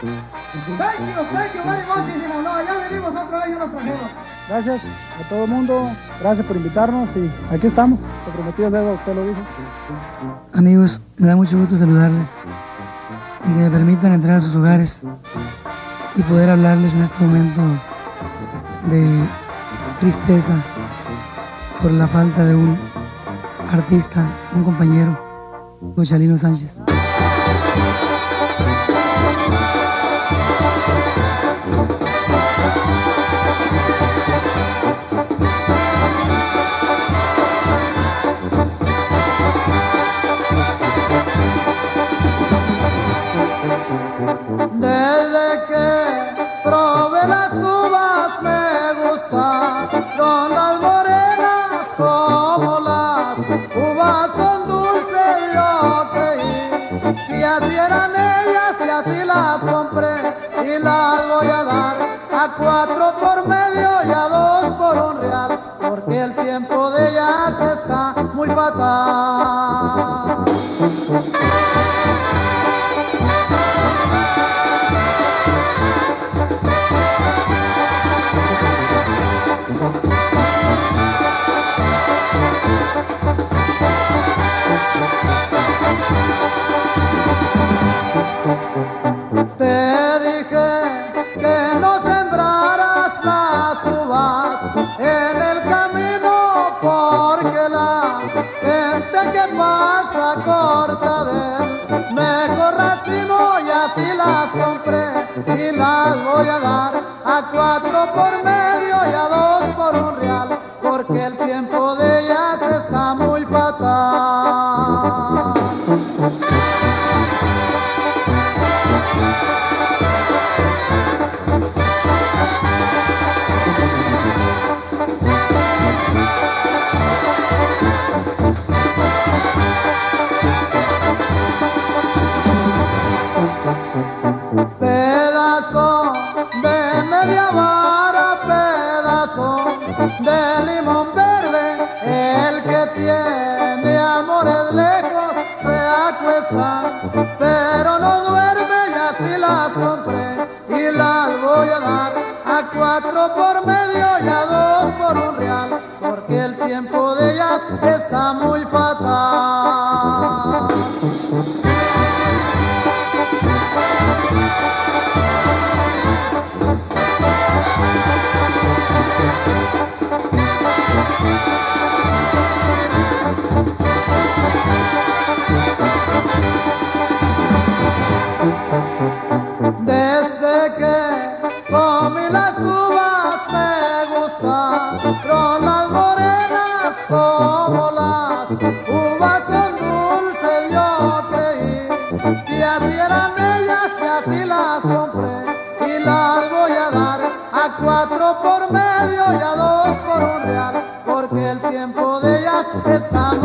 Thank you, thank you very muchísimo. No, ya venimos otra vez unos trajeros. Gracias a todo el mundo, gracias por invitarnos y aquí estamos, te prometido el dedo, usted lo dijo. Amigos, me da mucho gusto saludarles y que me permitan entrar a sus hogares y poder hablarles en este momento de tristeza por la falta de un artista, un compañero, Cochalino Sánchez. Gustaron las morenas como las uvas son dulces yo creí que así eran ellas y así las compré y las voy a dar a cuatro por medio y a dos por un real porque el tiempo de ellas está muy fatal. De él. Mejor racimo y así las compré y las voy a dar a cuatro por medio y a dos por un real porque el tiempo de ellas está media vara, pedazo de limón verde, el que tiene amores lejos se acuesta, pero no duerme y así las compré y las voy a dar a cuatro por medio y a dos por un real, porque el tiempo de ellas está muy fatal. Cuatro por medio y a dos por un real porque el tiempo de ellas está